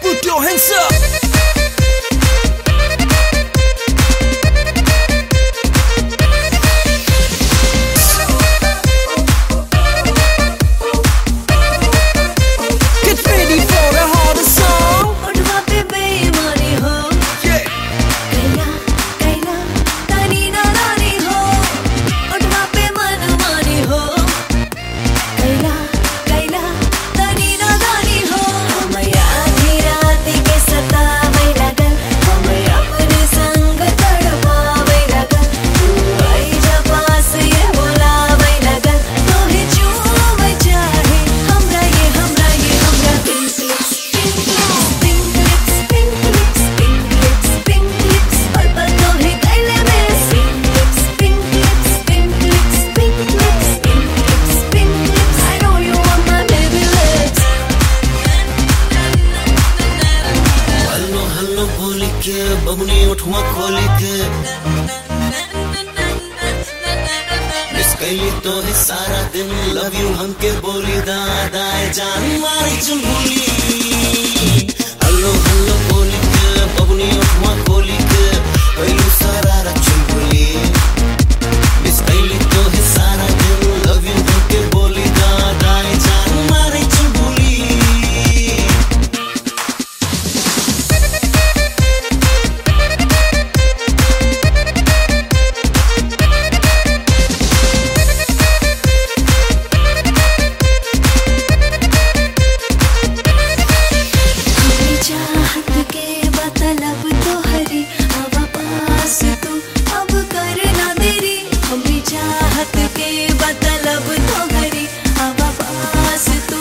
Put your hands up. के बबनी उठवा खोली के कैली तो है सारा दिन लव यू हमके बोली दादा, जान मारी चुनबुली पास तो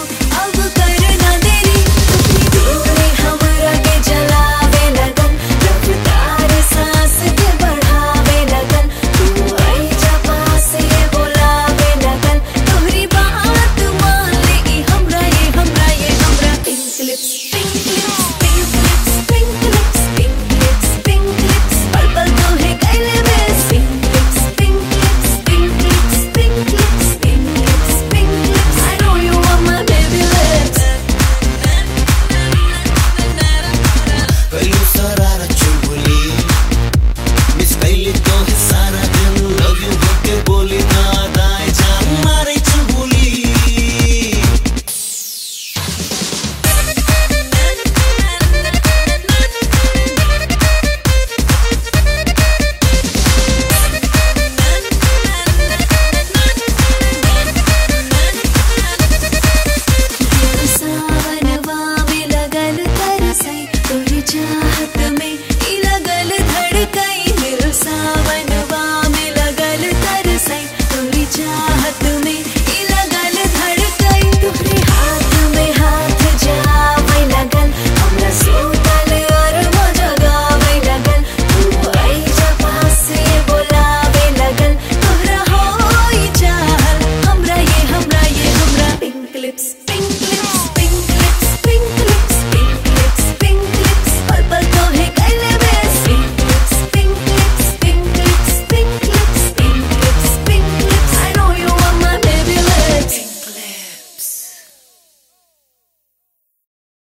you